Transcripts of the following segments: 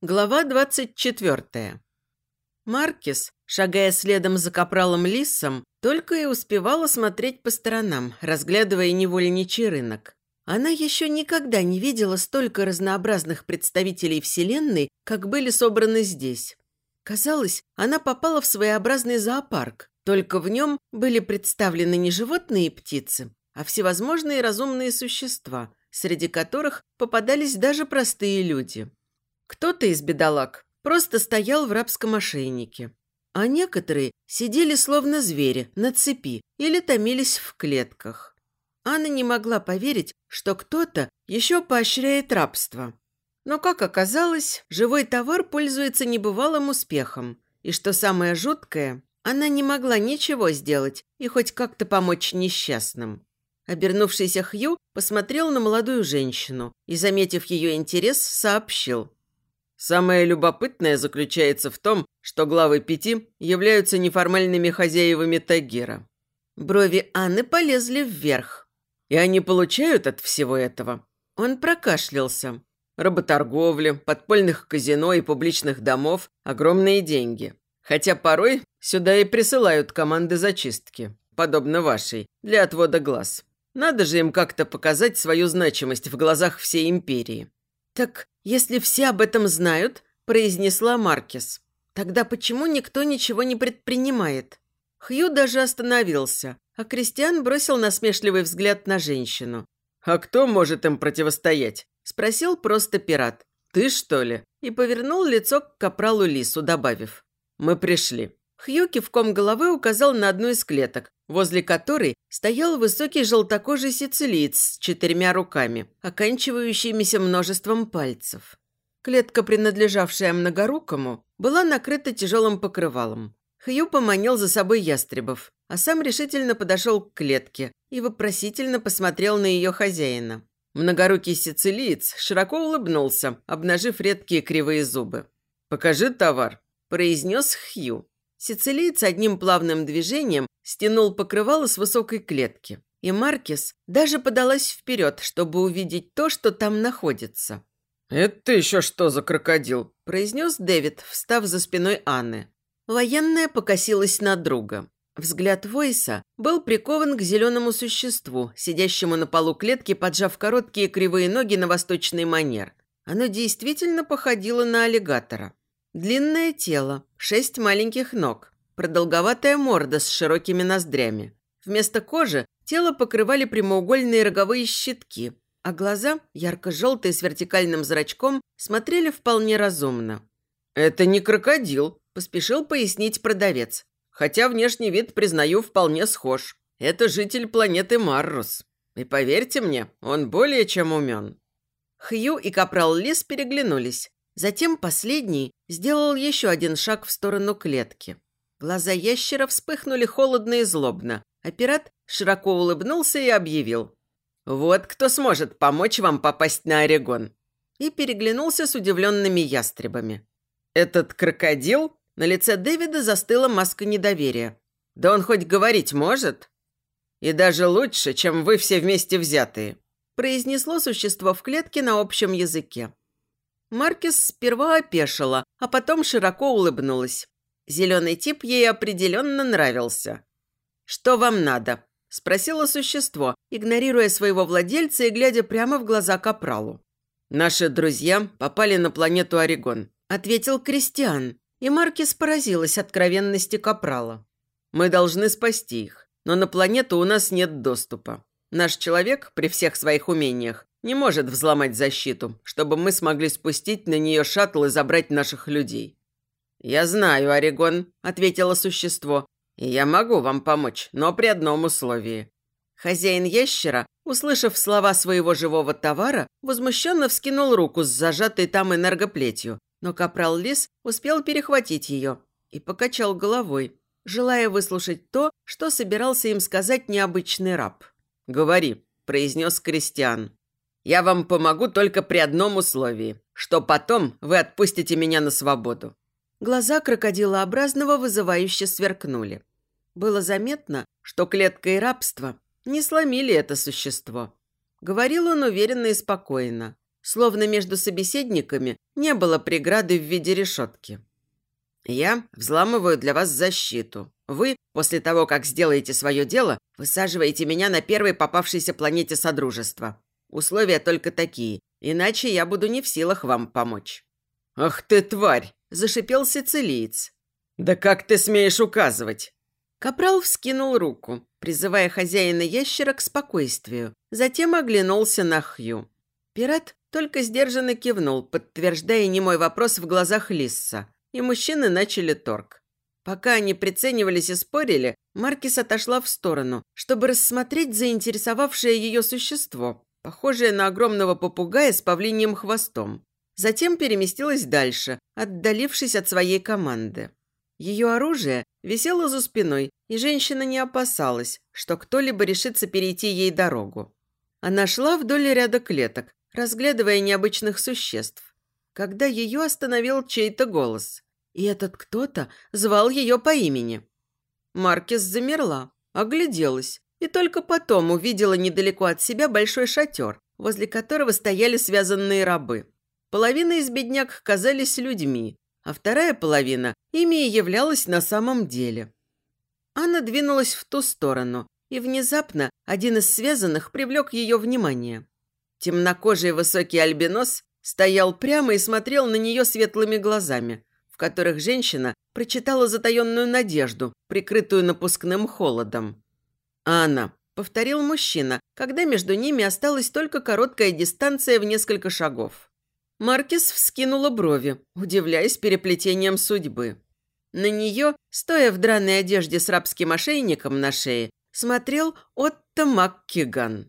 Глава 24. Маркис, шагая следом за капралом Лиссом, только и успевала смотреть по сторонам, разглядывая невольничий рынок. Она еще никогда не видела столько разнообразных представителей Вселенной, как были собраны здесь. Казалось, она попала в своеобразный зоопарк, только в нем были представлены не животные и птицы, а всевозможные разумные существа, среди которых попадались даже простые люди. Кто-то из бедолаг просто стоял в рабском ошейнике, а некоторые сидели словно звери на цепи или томились в клетках. Анна не могла поверить, что кто-то еще поощряет рабство. Но, как оказалось, живой товар пользуется небывалым успехом. И что самое жуткое, она не могла ничего сделать и хоть как-то помочь несчастным. Обернувшийся Хью посмотрел на молодую женщину и, заметив ее интерес, сообщил. Самое любопытное заключается в том, что главы пяти являются неформальными хозяевами Тагира. Брови Анны полезли вверх. И они получают от всего этого. Он прокашлялся. Работорговля, подпольных казино и публичных домов – огромные деньги. Хотя порой сюда и присылают команды зачистки, подобно вашей, для отвода глаз. Надо же им как-то показать свою значимость в глазах всей империи. Так «Если все об этом знают», – произнесла Маркес, «тогда почему никто ничего не предпринимает?» Хью даже остановился, а Кристиан бросил насмешливый взгляд на женщину. «А кто может им противостоять?» – спросил просто пират. «Ты, что ли?» И повернул лицо к капралу Лису, добавив. «Мы пришли». Хью кивком головы указал на одну из клеток, возле которой стоял высокий желтокожий сицилиец с четырьмя руками, оканчивающимися множеством пальцев. Клетка, принадлежавшая многорукому, была накрыта тяжелым покрывалом. Хью поманил за собой ястребов, а сам решительно подошел к клетке и вопросительно посмотрел на ее хозяина. Многорукий сицилиец широко улыбнулся, обнажив редкие кривые зубы. «Покажи товар», – произнес Хью. Сицилиец одним плавным движением стянул покрывало с высокой клетки. И Маркис даже подалась вперед, чтобы увидеть то, что там находится. «Это еще что за крокодил?» – произнес Дэвид, встав за спиной Анны. Военная покосилась на друга. Взгляд Войса был прикован к зеленому существу, сидящему на полу клетки, поджав короткие кривые ноги на восточный манер. Оно действительно походило на аллигатора. Длинное тело, шесть маленьких ног, продолговатая морда с широкими ноздрями. Вместо кожи тело покрывали прямоугольные роговые щитки, а глаза, ярко-желтые с вертикальным зрачком, смотрели вполне разумно. «Это не крокодил», – поспешил пояснить продавец. «Хотя внешний вид, признаю, вполне схож. Это житель планеты Маррус. И поверьте мне, он более чем умен». Хью и капрал Лис переглянулись. Затем последний сделал еще один шаг в сторону клетки. Глаза ящера вспыхнули холодно и злобно, а пират широко улыбнулся и объявил. «Вот кто сможет помочь вам попасть на Орегон!» И переглянулся с удивленными ястребами. «Этот крокодил?» На лице Дэвида застыла маска недоверия. «Да он хоть говорить может?» «И даже лучше, чем вы все вместе взятые», произнесло существо в клетке на общем языке. Маркис сперва опешила, а потом широко улыбнулась. Зеленый тип ей определенно нравился. «Что вам надо?» – спросило существо, игнорируя своего владельца и глядя прямо в глаза Капралу. «Наши друзья попали на планету Орегон», – ответил Кристиан, и Маркис поразилась откровенности Капрала. «Мы должны спасти их, но на планету у нас нет доступа. Наш человек, при всех своих умениях, не может взломать защиту, чтобы мы смогли спустить на нее шаттл и забрать наших людей». «Я знаю, Орегон», – ответило существо. «И я могу вам помочь, но при одном условии». Хозяин ящера, услышав слова своего живого товара, возмущенно вскинул руку с зажатой там энергоплетью, но капрал Лис успел перехватить ее и покачал головой, желая выслушать то, что собирался им сказать необычный раб. «Говори», – произнес Кристиан. Я вам помогу только при одном условии, что потом вы отпустите меня на свободу». Глаза крокодилообразного вызывающе сверкнули. Было заметно, что клетка и рабство не сломили это существо. Говорил он уверенно и спокойно. словно между собеседниками не было преграды в виде решетки. «Я взламываю для вас защиту. Вы, после того, как сделаете свое дело, высаживаете меня на первой попавшейся планете Содружества. Условия только такие, иначе я буду не в силах вам помочь». «Ах ты, тварь!» – зашипел сицилиец. «Да как ты смеешь указывать?» Капрал вскинул руку, призывая хозяина ящера к спокойствию, затем оглянулся на Хью. Пират только сдержанно кивнул, подтверждая немой вопрос в глазах Лисса, и мужчины начали торг. Пока они приценивались и спорили, Маркис отошла в сторону, чтобы рассмотреть заинтересовавшее ее существо, похожее на огромного попугая с павлиньим хвостом. Затем переместилась дальше, отдалившись от своей команды. Ее оружие висело за спиной, и женщина не опасалась, что кто-либо решится перейти ей дорогу. Она шла вдоль ряда клеток, разглядывая необычных существ, когда ее остановил чей-то голос. И этот кто-то звал ее по имени. Маркес замерла, огляделась, и только потом увидела недалеко от себя большой шатер, возле которого стояли связанные рабы. Половина из бедняк казались людьми, а вторая половина ими и являлась на самом деле. Анна двинулась в ту сторону, и внезапно один из связанных привлек ее внимание. Темнокожий высокий альбинос стоял прямо и смотрел на нее светлыми глазами, которых женщина прочитала затаенную надежду, прикрытую напускным холодом. «Анна», — повторил мужчина, когда между ними осталась только короткая дистанция в несколько шагов. Маркис вскинула брови, удивляясь переплетением судьбы. На нее, стоя в драной одежде с рабским ошейником на шее, смотрел Отто Маккиган.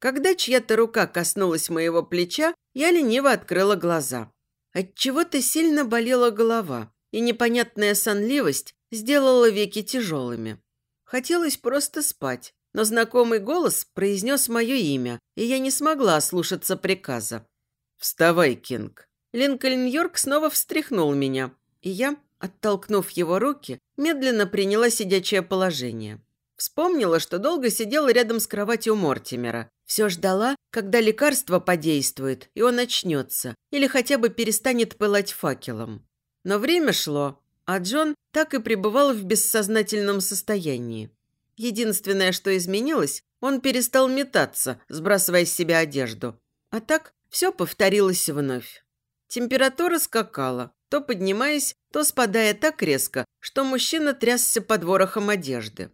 Когда чья-то рука коснулась моего плеча, я лениво открыла глаза. Отчего-то сильно болела голова, и непонятная сонливость сделала веки тяжелыми. Хотелось просто спать, но знакомый голос произнес мое имя, и я не смогла слушаться приказа. «Вставай, Кинг!» Линкольн Йорк снова встряхнул меня, и я, оттолкнув его руки, медленно приняла сидячее положение. Вспомнила, что долго сидела рядом с кроватью Мортимера. Все ждала, когда лекарство подействует, и он очнется, или хотя бы перестанет пылать факелом. Но время шло, а Джон так и пребывал в бессознательном состоянии. Единственное, что изменилось, он перестал метаться, сбрасывая с себя одежду. А так все повторилось вновь. Температура скакала, то поднимаясь, то спадая так резко, что мужчина трясся под ворохом одежды.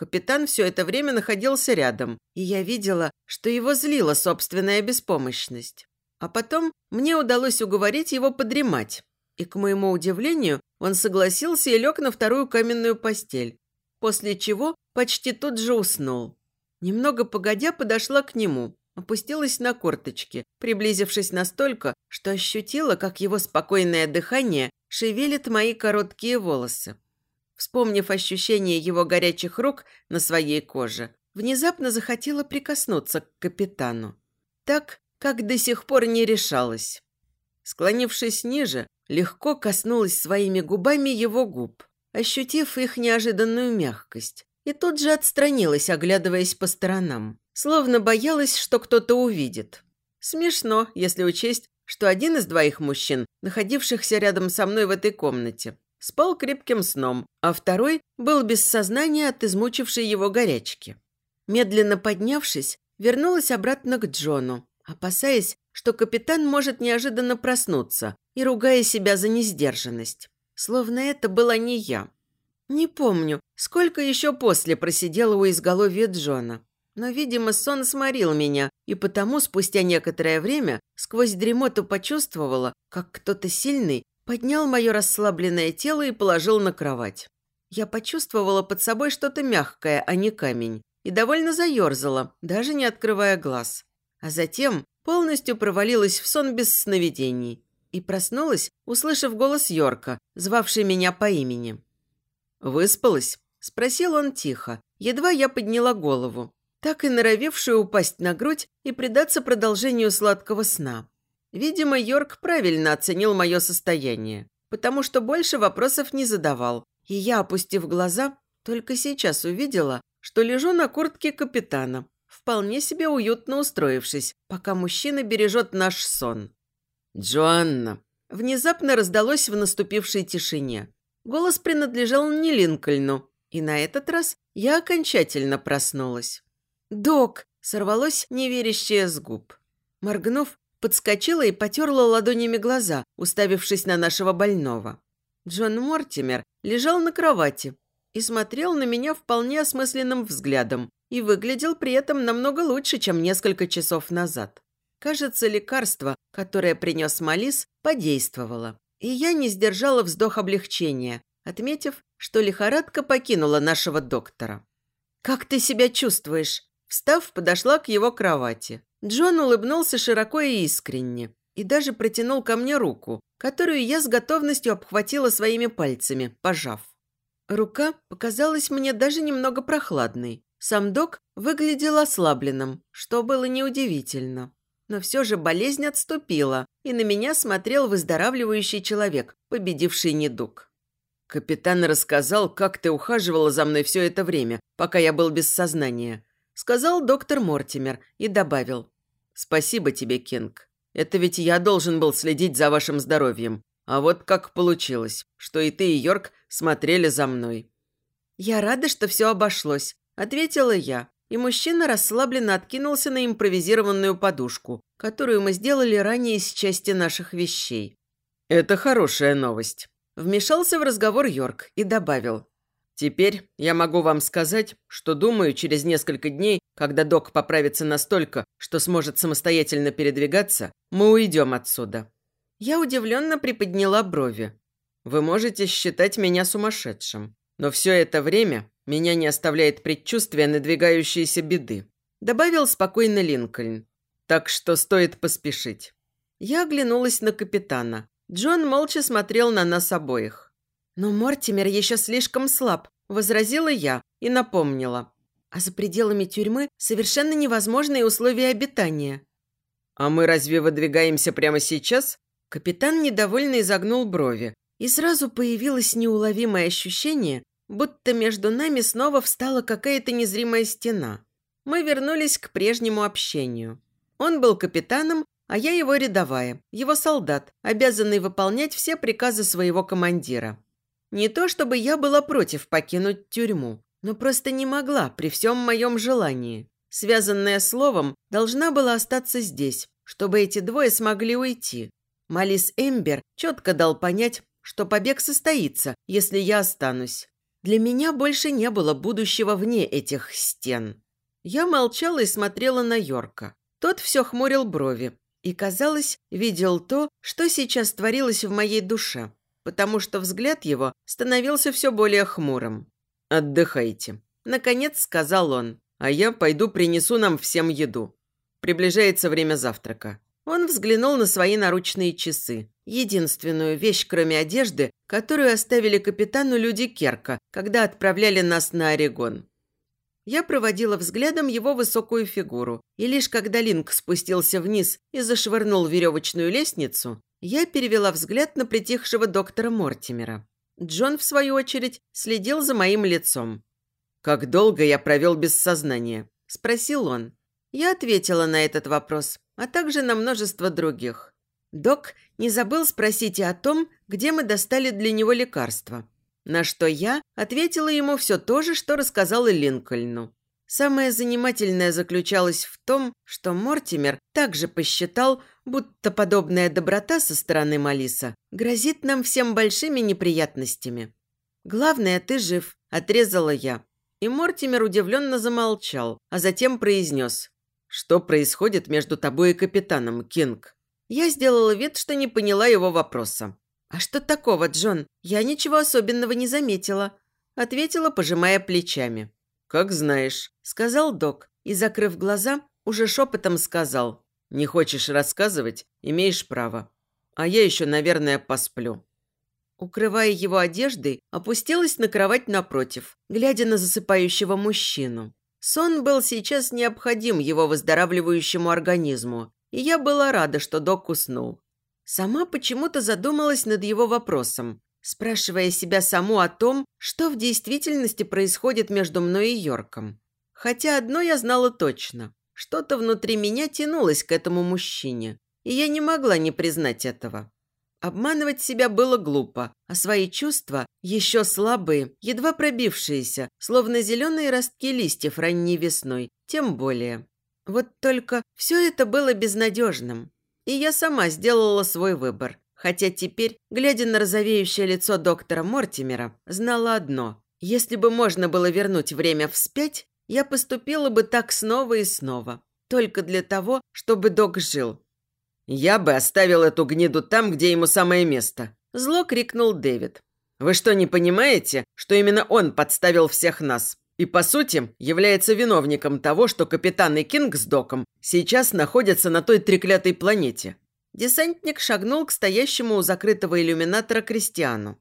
Капитан все это время находился рядом, и я видела, что его злила собственная беспомощность. А потом мне удалось уговорить его подремать, и, к моему удивлению, он согласился и лег на вторую каменную постель, после чего почти тут же уснул. Немного погодя подошла к нему, опустилась на корточки, приблизившись настолько, что ощутила, как его спокойное дыхание шевелит мои короткие волосы. Вспомнив ощущение его горячих рук на своей коже, внезапно захотела прикоснуться к капитану. Так, как до сих пор не решалась. Склонившись ниже, легко коснулась своими губами его губ, ощутив их неожиданную мягкость, и тут же отстранилась, оглядываясь по сторонам словно боялась, что кто-то увидит. Смешно, если учесть, что один из двоих мужчин, находившихся рядом со мной в этой комнате, спал крепким сном, а второй был без сознания от измучившей его горячки. Медленно поднявшись, вернулась обратно к Джону, опасаясь, что капитан может неожиданно проснуться и ругая себя за несдержанность. Словно это была не я. Не помню, сколько еще после просидела у изголовья Джона. Но, видимо, сон сморил меня, и потому спустя некоторое время сквозь дремоту почувствовала, как кто-то сильный поднял мое расслабленное тело и положил на кровать. Я почувствовала под собой что-то мягкое, а не камень, и довольно заерзала, даже не открывая глаз. А затем полностью провалилась в сон без сновидений и проснулась, услышав голос Йорка, звавший меня по имени. «Выспалась?» – спросил он тихо. Едва я подняла голову так и норовевшую упасть на грудь и предаться продолжению сладкого сна. Видимо, Йорк правильно оценил мое состояние, потому что больше вопросов не задавал, и я, опустив глаза, только сейчас увидела, что лежу на куртке капитана, вполне себе уютно устроившись, пока мужчина бережет наш сон. «Джоанна!» Внезапно раздалось в наступившей тишине. Голос принадлежал не Линкольну, и на этот раз я окончательно проснулась. «Док!» – сорвалось неверящее с губ. Моргнув, подскочила и потерла ладонями глаза, уставившись на нашего больного. Джон Мортимер лежал на кровати и смотрел на меня вполне осмысленным взглядом и выглядел при этом намного лучше, чем несколько часов назад. Кажется, лекарство, которое принес Малис, подействовало. И я не сдержала вздох облегчения, отметив, что лихорадка покинула нашего доктора. «Как ты себя чувствуешь?» Встав, подошла к его кровати. Джон улыбнулся широко и искренне и даже протянул ко мне руку, которую я с готовностью обхватила своими пальцами, пожав. Рука показалась мне даже немного прохладной. Сам док выглядел ослабленным, что было неудивительно. Но все же болезнь отступила, и на меня смотрел выздоравливающий человек, победивший недуг. «Капитан рассказал, как ты ухаживала за мной все это время, пока я был без сознания», сказал доктор Мортимер и добавил. «Спасибо тебе, Кинг. Это ведь я должен был следить за вашим здоровьем. А вот как получилось, что и ты, и Йорк смотрели за мной». «Я рада, что все обошлось», – ответила я, и мужчина расслабленно откинулся на импровизированную подушку, которую мы сделали ранее из части наших вещей. «Это хорошая новость», – вмешался в разговор Йорк и добавил. «Теперь я могу вам сказать, что, думаю, через несколько дней, когда док поправится настолько, что сможет самостоятельно передвигаться, мы уйдем отсюда». Я удивленно приподняла брови. «Вы можете считать меня сумасшедшим, но все это время меня не оставляет предчувствие надвигающейся беды», добавил спокойно Линкольн. «Так что стоит поспешить». Я оглянулась на капитана. Джон молча смотрел на нас обоих. «Но Мортимер еще слишком слаб», – возразила я и напомнила. «А за пределами тюрьмы совершенно невозможные условия обитания». «А мы разве выдвигаемся прямо сейчас?» Капитан недовольно изогнул брови, и сразу появилось неуловимое ощущение, будто между нами снова встала какая-то незримая стена. Мы вернулись к прежнему общению. Он был капитаном, а я его рядовая, его солдат, обязанный выполнять все приказы своего командира. Не то чтобы я была против покинуть тюрьму, но просто не могла при всем моем желании. Связанная словом, должна была остаться здесь, чтобы эти двое смогли уйти. Малис Эмбер четко дал понять, что побег состоится, если я останусь. Для меня больше не было будущего вне этих стен. Я молчала и смотрела на Йорка. Тот все хмурил брови и, казалось, видел то, что сейчас творилось в моей душе, потому что взгляд его становился все более хмурым. «Отдыхайте», – наконец сказал он, «а я пойду принесу нам всем еду. Приближается время завтрака». Он взглянул на свои наручные часы. Единственную вещь, кроме одежды, которую оставили капитану люди Керка, когда отправляли нас на Орегон. Я проводила взглядом его высокую фигуру, и лишь когда Линк спустился вниз и зашвырнул веревочную лестницу, я перевела взгляд на притихшего доктора Мортимера. Джон, в свою очередь, следил за моим лицом. «Как долго я провел без сознания?» – спросил он. Я ответила на этот вопрос, а также на множество других. Док не забыл спросить и о том, где мы достали для него лекарства. На что я ответила ему все то же, что рассказала Линкольну. Самое занимательное заключалось в том, что Мортимер также посчитал, будто подобная доброта со стороны Малиса грозит нам всем большими неприятностями. «Главное, ты жив», – отрезала я. И Мортимер удивленно замолчал, а затем произнес. «Что происходит между тобой и капитаном, Кинг?» Я сделала вид, что не поняла его вопроса. «А что такого, Джон? Я ничего особенного не заметила», – ответила, пожимая плечами. «Как знаешь», – сказал док и, закрыв глаза, уже шепотом сказал. «Не хочешь рассказывать? Имеешь право. А я еще, наверное, посплю». Укрывая его одеждой, опустилась на кровать напротив, глядя на засыпающего мужчину. Сон был сейчас необходим его выздоравливающему организму, и я была рада, что док уснул. Сама почему-то задумалась над его вопросом, спрашивая себя саму о том, что в действительности происходит между мной и Йорком. Хотя одно я знала точно. Что-то внутри меня тянулось к этому мужчине, и я не могла не признать этого. Обманывать себя было глупо, а свои чувства, еще слабые, едва пробившиеся, словно зеленые ростки листьев ранней весной, тем более. Вот только все это было безнадежным. И я сама сделала свой выбор. Хотя теперь, глядя на розовеющее лицо доктора Мортимера, знала одно. Если бы можно было вернуть время вспять, я поступила бы так снова и снова. Только для того, чтобы док жил, «Я бы оставил эту гниду там, где ему самое место», – зло крикнул Дэвид. «Вы что, не понимаете, что именно он подставил всех нас? И, по сути, является виновником того, что капитан и Кинг с Доком сейчас находятся на той треклятой планете?» Десантник шагнул к стоящему у закрытого иллюминатора Кристиану.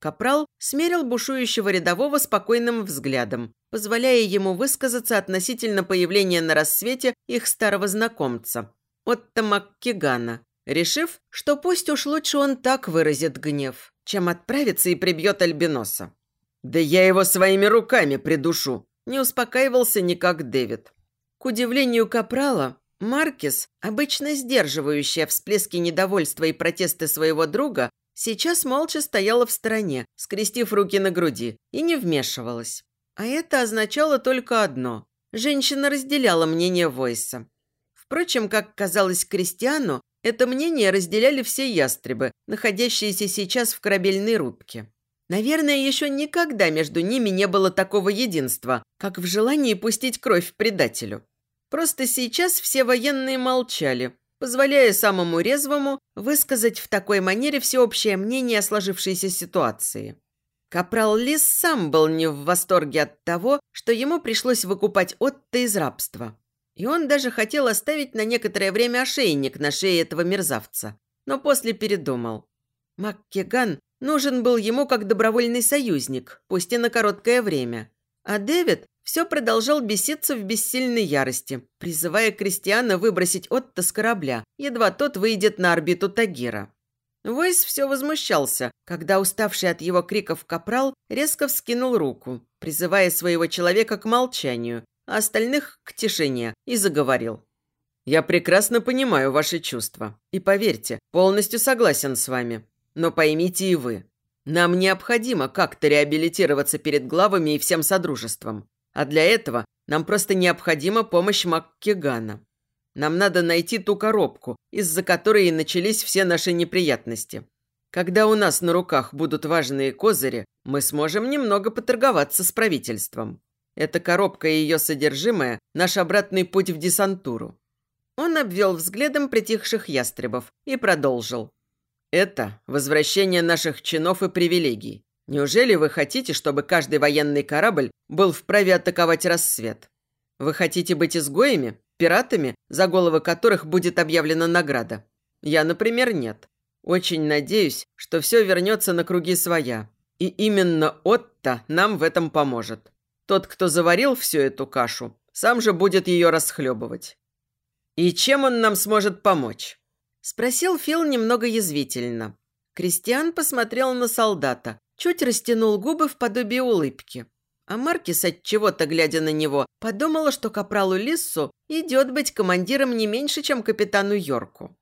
Капрал смерил бушующего рядового спокойным взглядом, позволяя ему высказаться относительно появления на рассвете их старого знакомца, Отто Маккигана, решив, что пусть уж лучше он так выразит гнев, чем отправится и прибьет Альбиноса. «Да я его своими руками придушу!» Не успокаивался никак Дэвид. К удивлению Капрала, Маркис, обычно сдерживающая всплески недовольства и протесты своего друга, сейчас молча стояла в стороне, скрестив руки на груди, и не вмешивалась. А это означало только одно. Женщина разделяла мнение Войса. Впрочем, как казалось Кристиану, это мнение разделяли все ястребы, находящиеся сейчас в корабельной рубке. Наверное, еще никогда между ними не было такого единства, как в желании пустить кровь предателю. Просто сейчас все военные молчали, позволяя самому резвому высказать в такой манере всеобщее мнение о сложившейся ситуации. Капрал Лис сам был не в восторге от того, что ему пришлось выкупать Отто из рабства. И он даже хотел оставить на некоторое время ошейник на шее этого мерзавца. Но после передумал. Маккеган нужен был ему как добровольный союзник, пусть и на короткое время. А Дэвид все продолжал беситься в бессильной ярости, призывая Кристиана выбросить Отто с корабля, едва тот выйдет на орбиту Тагира. Войс все возмущался, когда уставший от его криков капрал резко вскинул руку, призывая своего человека к молчанию а остальных к тишине, и заговорил. «Я прекрасно понимаю ваши чувства. И поверьте, полностью согласен с вами. Но поймите и вы. Нам необходимо как-то реабилитироваться перед главами и всем содружеством. А для этого нам просто необходима помощь Маккигана. Нам надо найти ту коробку, из-за которой и начались все наши неприятности. Когда у нас на руках будут важные козыри, мы сможем немного поторговаться с правительством. Эта коробка и ее содержимое – наш обратный путь в десантуру». Он обвел взглядом притихших ястребов и продолжил. «Это возвращение наших чинов и привилегий. Неужели вы хотите, чтобы каждый военный корабль был вправе атаковать рассвет? Вы хотите быть изгоями, пиратами, за головы которых будет объявлена награда? Я, например, нет. Очень надеюсь, что все вернется на круги своя. И именно Отто нам в этом поможет. Тот, кто заварил всю эту кашу, сам же будет ее расхлебывать. И чем он нам сможет помочь?» Спросил Фил немного язвительно. Кристиан посмотрел на солдата, чуть растянул губы в подобие улыбки. А Маркис, от чего-то глядя на него, подумала, что капралу Лиссу идет быть командиром не меньше, чем капитану Йорку.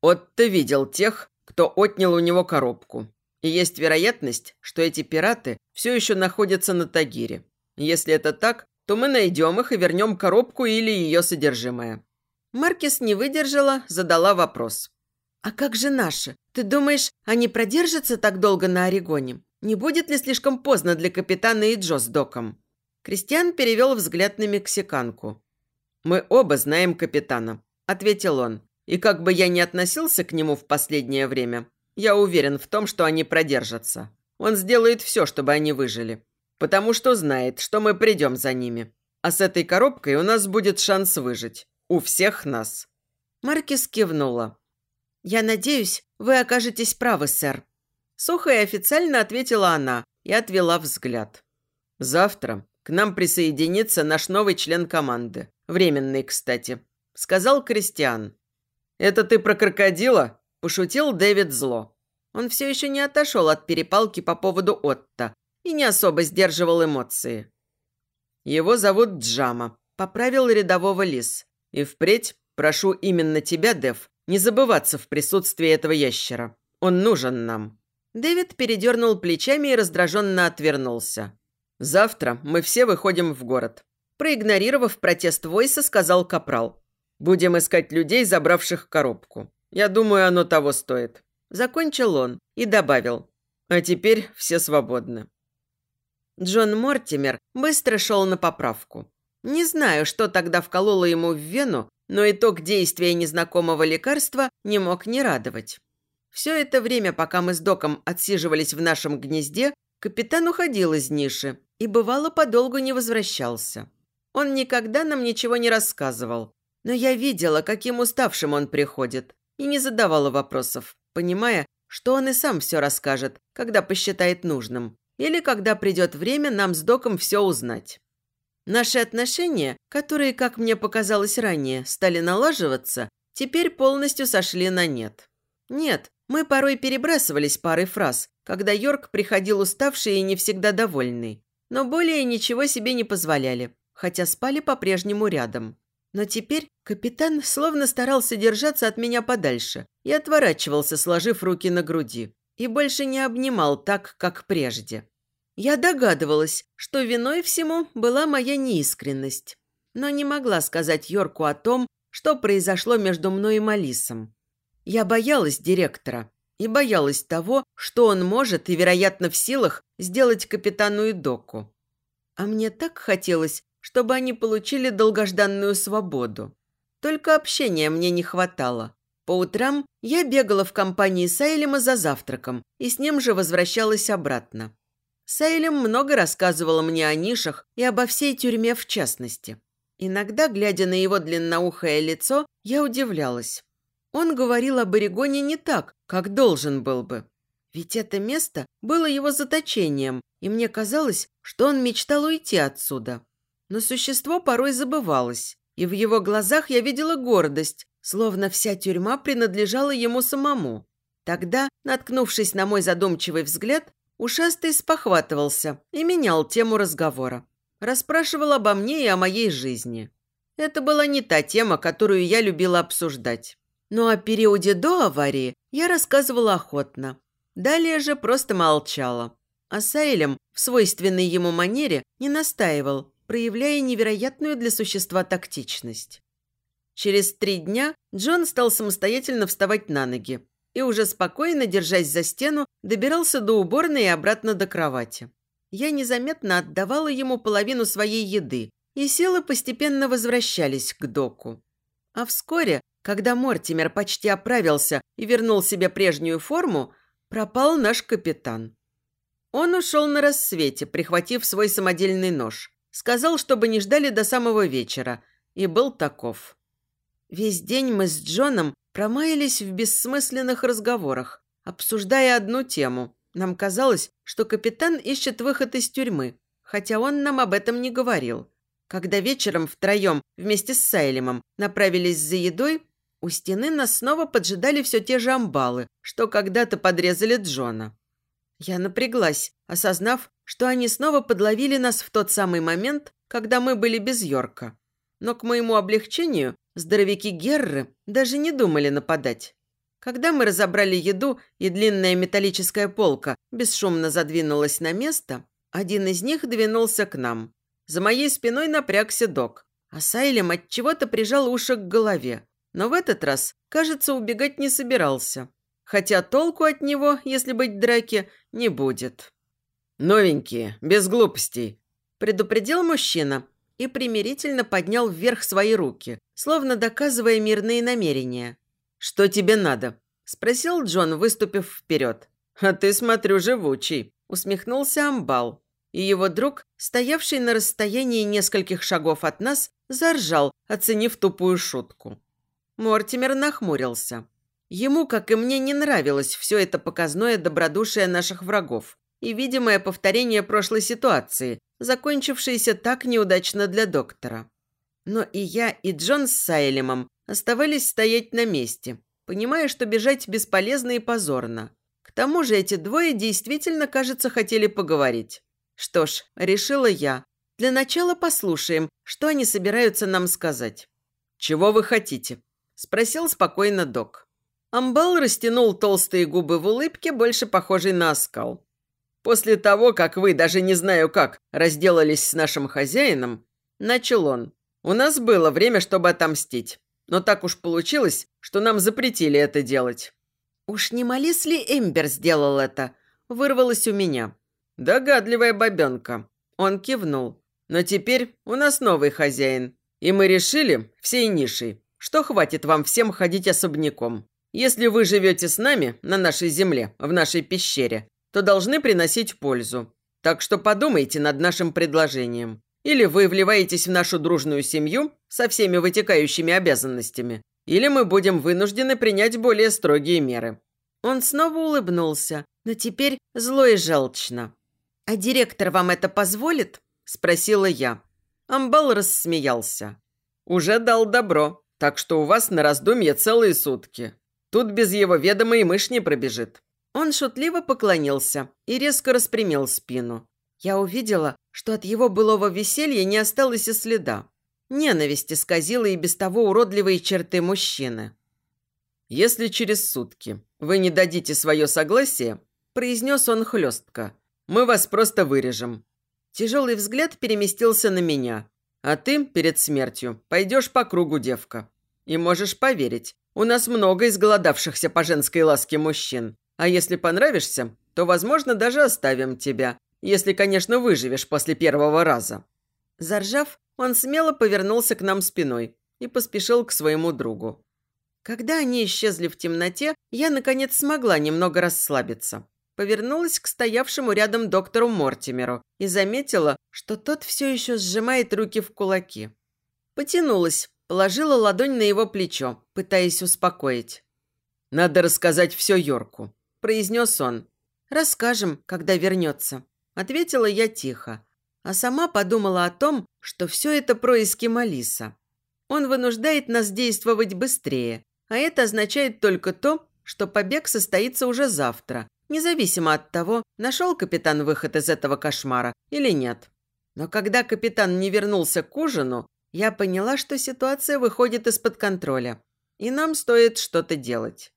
Отто видел тех, кто отнял у него коробку. И есть вероятность, что эти пираты все еще находятся на Тагире. Если это так, то мы найдем их и вернем коробку или ее содержимое». Маркис не выдержала, задала вопрос. «А как же наши? Ты думаешь, они продержатся так долго на Орегоне? Не будет ли слишком поздно для капитана и Джо с Доком?» Кристиан перевел взгляд на мексиканку. «Мы оба знаем капитана», – ответил он. «И как бы я ни относился к нему в последнее время, я уверен в том, что они продержатся. Он сделает все, чтобы они выжили потому что знает, что мы придем за ними. А с этой коробкой у нас будет шанс выжить. У всех нас». Маркис кивнула. «Я надеюсь, вы окажетесь правы, сэр». Сухо и официально ответила она и отвела взгляд. «Завтра к нам присоединится наш новый член команды. Временный, кстати», – сказал Кристиан. «Это ты про крокодила?» – пошутил Дэвид зло. Он все еще не отошел от перепалки по поводу Отто, и не особо сдерживал эмоции. «Его зовут Джама», – поправил рядового лис. И впредь прошу именно тебя, Дев, не забываться в присутствии этого ящера. Он нужен нам». Дэвид передернул плечами и раздраженно отвернулся. «Завтра мы все выходим в город». Проигнорировав протест Войса, сказал Капрал. «Будем искать людей, забравших коробку. Я думаю, оно того стоит». Закончил он и добавил. «А теперь все свободны». Джон Мортимер быстро шел на поправку. Не знаю, что тогда вкололо ему в вену, но итог действия незнакомого лекарства не мог не радовать. Все это время, пока мы с Доком отсиживались в нашем гнезде, капитан уходил из ниши и, бывало, подолгу не возвращался. Он никогда нам ничего не рассказывал, но я видела, каким уставшим он приходит, и не задавала вопросов, понимая, что он и сам все расскажет, когда посчитает нужным, или когда придет время нам с Доком все узнать. Наши отношения, которые, как мне показалось ранее, стали налаживаться, теперь полностью сошли на нет. Нет, мы порой перебрасывались парой фраз, когда Йорк приходил уставший и не всегда довольный. Но более ничего себе не позволяли, хотя спали по-прежнему рядом. Но теперь капитан словно старался держаться от меня подальше и отворачивался, сложив руки на груди, и больше не обнимал так, как прежде. Я догадывалась, что виной всему была моя неискренность, но не могла сказать Йорку о том, что произошло между мной и Малисом. Я боялась директора и боялась того, что он может и, вероятно, в силах сделать капитану и доку. А мне так хотелось, чтобы они получили долгожданную свободу. Только общения мне не хватало. По утрам я бегала в компании Сайлема за завтраком и с ним же возвращалась обратно. Сайлем много рассказывал мне о нишах и обо всей тюрьме в частности. Иногда, глядя на его длинноухое лицо, я удивлялась. Он говорил об Орегоне не так, как должен был бы. Ведь это место было его заточением, и мне казалось, что он мечтал уйти отсюда. Но существо порой забывалось, и в его глазах я видела гордость, словно вся тюрьма принадлежала ему самому. Тогда, наткнувшись на мой задумчивый взгляд, ушастый спохватывался и менял тему разговора. Расспрашивал обо мне и о моей жизни. Это была не та тема, которую я любила обсуждать. Но о периоде до аварии я рассказывала охотно. Далее же просто молчала. А Сайлем в свойственной ему манере не настаивал, проявляя невероятную для существа тактичность. Через три дня Джон стал самостоятельно вставать на ноги и уже спокойно, держась за стену, добирался до уборной и обратно до кровати. Я незаметно отдавала ему половину своей еды, и силы постепенно возвращались к доку. А вскоре когда Мортимер почти оправился и вернул себе прежнюю форму, пропал наш капитан. Он ушел на рассвете, прихватив свой самодельный нож. Сказал, чтобы не ждали до самого вечера, и был таков. Весь день мы с Джоном промаялись в бессмысленных разговорах, обсуждая одну тему. Нам казалось, что капитан ищет выход из тюрьмы, хотя он нам об этом не говорил. Когда вечером втроем вместе с Сайлемом направились за едой, у стены нас снова поджидали все те же амбалы, что когда-то подрезали Джона. Я напряглась, осознав, что они снова подловили нас в тот самый момент, когда мы были без Йорка. Но к моему облегчению здоровяки Герры даже не думали нападать. Когда мы разобрали еду и длинная металлическая полка бесшумно задвинулась на место, один из них двинулся к нам. За моей спиной напрягся док, а Сайлем от чего-то прижал уши к голове. Но в этот раз, кажется, убегать не собирался. Хотя толку от него, если быть драки, не будет. «Новенькие, без глупостей», – предупредил мужчина и примирительно поднял вверх свои руки, словно доказывая мирные намерения. «Что тебе надо?» – спросил Джон, выступив вперед. «А ты, смотрю, живучий», – усмехнулся Амбал. И его друг, стоявший на расстоянии нескольких шагов от нас, заржал, оценив тупую шутку. Мортимер нахмурился. Ему, как и мне, не нравилось все это показное добродушие наших врагов и видимое повторение прошлой ситуации, закончившейся так неудачно для доктора. Но и я, и Джон с Сайлемом оставались стоять на месте, понимая, что бежать бесполезно и позорно. К тому же эти двое действительно, кажется, хотели поговорить. Что ж, решила я. Для начала послушаем, что они собираются нам сказать. «Чего вы хотите?» – спросил спокойно док. Амбал растянул толстые губы в улыбке, больше похожей на оскал. «После того, как вы, даже не знаю как, разделались с нашим хозяином, начал он. У нас было время, чтобы отомстить. Но так уж получилось, что нам запретили это делать». «Уж не Малис ли Эмбер сделал это?» Вырвалось у меня. «Догадливая бабенка». Он кивнул. «Но теперь у нас новый хозяин. И мы решили, всей нишей, что хватит вам всем ходить особняком. Если вы живете с нами на нашей земле, в нашей пещере, то должны приносить пользу. Так что подумайте над нашим предложением. Или вы вливаетесь в нашу дружную семью со всеми вытекающими обязанностями, или мы будем вынуждены принять более строгие меры». Он снова улыбнулся, но теперь зло и желчно. «А директор вам это позволит?» – спросила я. Амбал рассмеялся. «Уже дал добро, так что у вас на раздумье целые сутки. Тут без его ведома и мышь не пробежит». Он шутливо поклонился и резко распрямил спину. Я увидела, что от его былого веселья не осталось и следа. Ненависть исказила и без того уродливые черты мужчины. «Если через сутки вы не дадите свое согласие», – произнес он хлестко, – «мы вас просто вырежем». Тяжелый взгляд переместился на меня. «А ты перед смертью пойдешь по кругу, девка. И можешь поверить, у нас много изголодавшихся по женской ласке мужчин. А если понравишься, то, возможно, даже оставим тебя. Если, конечно, выживешь после первого раза». Заржав, он смело повернулся к нам спиной и поспешил к своему другу. Когда они исчезли в темноте, я, наконец, смогла немного расслабиться. Повернулась к стоявшему рядом доктору Мортимеру и заметила, что тот все еще сжимает руки в кулаки. Потянулась, Положила ладонь на его плечо, пытаясь успокоить. «Надо рассказать все Йорку», – произнес он. «Расскажем, когда вернется», – ответила я тихо. А сама подумала о том, что все это происки Малиса. Он вынуждает нас действовать быстрее, а это означает только то, что побег состоится уже завтра, независимо от того, нашел капитан выход из этого кошмара или нет. Но когда капитан не вернулся к ужину, я поняла, что ситуация выходит из-под контроля, и нам стоит что-то делать.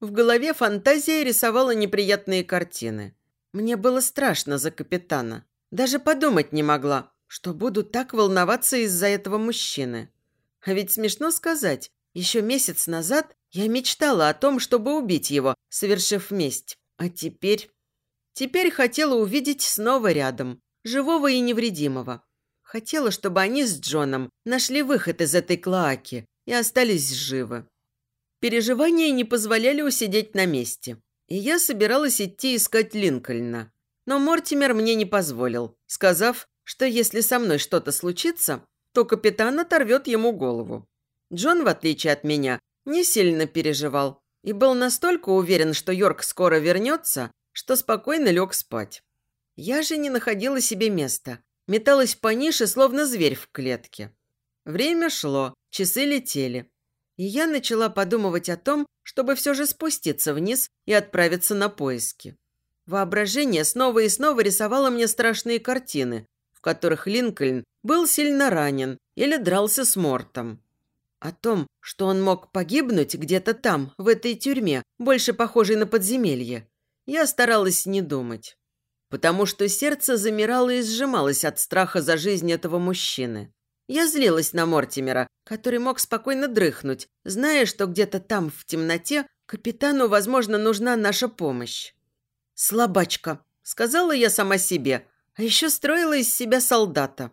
В голове фантазия рисовала неприятные картины. Мне было страшно за капитана. Даже подумать не могла, что буду так волноваться из-за этого мужчины. А ведь смешно сказать, еще месяц назад я мечтала о том, чтобы убить его, совершив месть. А теперь... Теперь хотела увидеть снова рядом, живого и невредимого, Хотела, чтобы они с Джоном нашли выход из этой клоаки и остались живы. Переживания не позволяли усидеть на месте, и я собиралась идти искать Линкольна. Но Мортимер мне не позволил, сказав, что если со мной что-то случится, то капитан оторвет ему голову. Джон, в отличие от меня, не сильно переживал и был настолько уверен, что Йорк скоро вернется, что спокойно лег спать. Я же не находила себе места металась по нише, словно зверь в клетке. Время шло, часы летели. И я начала подумывать о том, чтобы все же спуститься вниз и отправиться на поиски. Воображение снова и снова рисовало мне страшные картины, в которых Линкольн был сильно ранен или дрался с Мортом. О том, что он мог погибнуть где-то там, в этой тюрьме, больше похожей на подземелье, я старалась не думать потому что сердце замирало и сжималось от страха за жизнь этого мужчины. Я злилась на Мортимера, который мог спокойно дрыхнуть, зная, что где-то там, в темноте, капитану, возможно, нужна наша помощь. «Слабачка», — сказала я сама себе, а еще строила из себя солдата.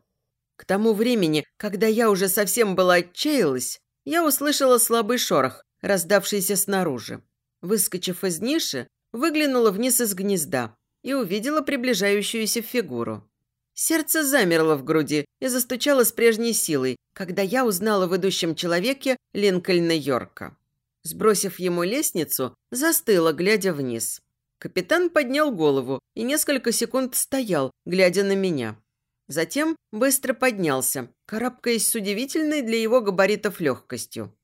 К тому времени, когда я уже совсем была отчаялась, я услышала слабый шорох, раздавшийся снаружи. Выскочив из ниши, выглянула вниз из гнезда и увидела приближающуюся фигуру. Сердце замерло в груди и застучало с прежней силой, когда я узнала в идущем человеке Линкольна Йорка. Сбросив ему лестницу, застыла, глядя вниз. Капитан поднял голову и несколько секунд стоял, глядя на меня. Затем быстро поднялся, карабкаясь с удивительной для его габаритов легкостью.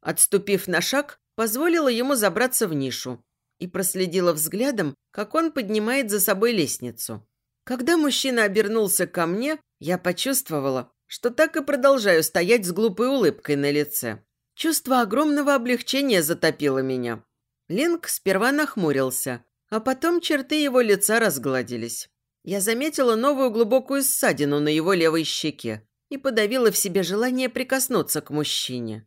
Отступив на шаг, позволила ему забраться в нишу, и проследила взглядом, как он поднимает за собой лестницу. Когда мужчина обернулся ко мне, я почувствовала, что так и продолжаю стоять с глупой улыбкой на лице. Чувство огромного облегчения затопило меня. Линк сперва нахмурился, а потом черты его лица разгладились. Я заметила новую глубокую ссадину на его левой щеке и подавила в себе желание прикоснуться к мужчине.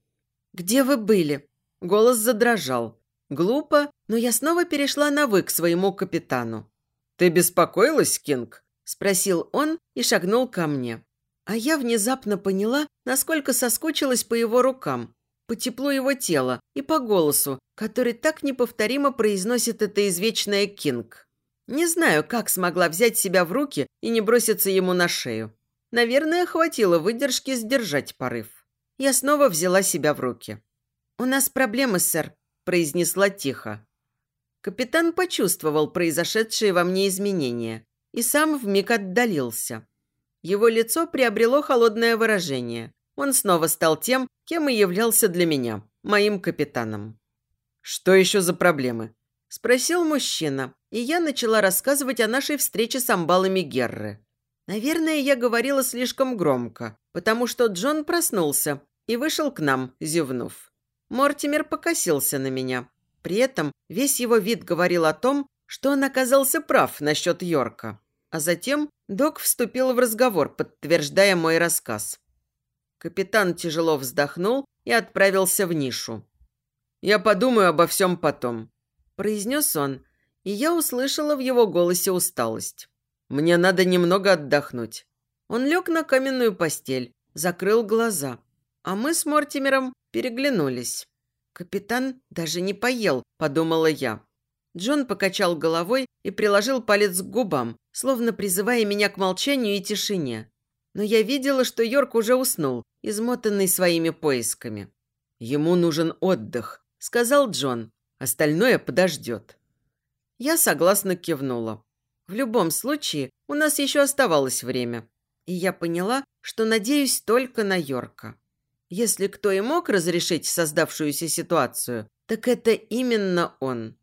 «Где вы были?» Голос задрожал. Глупо, но я снова перешла на «вы» к своему капитану. «Ты беспокоилась, Кинг?» – спросил он и шагнул ко мне. А я внезапно поняла, насколько соскучилась по его рукам, по теплу его тела и по голосу, который так неповторимо произносит это извечное Кинг. Не знаю, как смогла взять себя в руки и не броситься ему на шею. Наверное, хватило выдержки сдержать порыв. Я снова взяла себя в руки. «У нас проблемы, сэр», – произнесла тихо. Капитан почувствовал произошедшие во мне изменения и сам вмиг отдалился. Его лицо приобрело холодное выражение. Он снова стал тем, кем и являлся для меня, моим капитаном. «Что еще за проблемы?» – спросил мужчина, и я начала рассказывать о нашей встрече с амбалами Герры. Наверное, я говорила слишком громко, потому что Джон проснулся и вышел к нам, зевнув. Мортимер покосился на меня. При этом весь его вид говорил о том, что он оказался прав насчет Йорка. А затем док вступил в разговор, подтверждая мой рассказ. Капитан тяжело вздохнул и отправился в нишу. «Я подумаю обо всем потом», – произнес он, и я услышала в его голосе усталость. «Мне надо немного отдохнуть». Он лег на каменную постель, закрыл глаза, а мы с Мортимером переглянулись. «Капитан даже не поел», – подумала я. Джон покачал головой и приложил палец к губам, словно призывая меня к молчанию и тишине. Но я видела, что Йорк уже уснул, измотанный своими поисками. «Ему нужен отдых», – сказал Джон. «Остальное подождет». Я согласно кивнула. В любом случае, у нас еще оставалось время. И я поняла, что надеюсь только на Йорка. Если кто и мог разрешить создавшуюся ситуацию, так это именно он.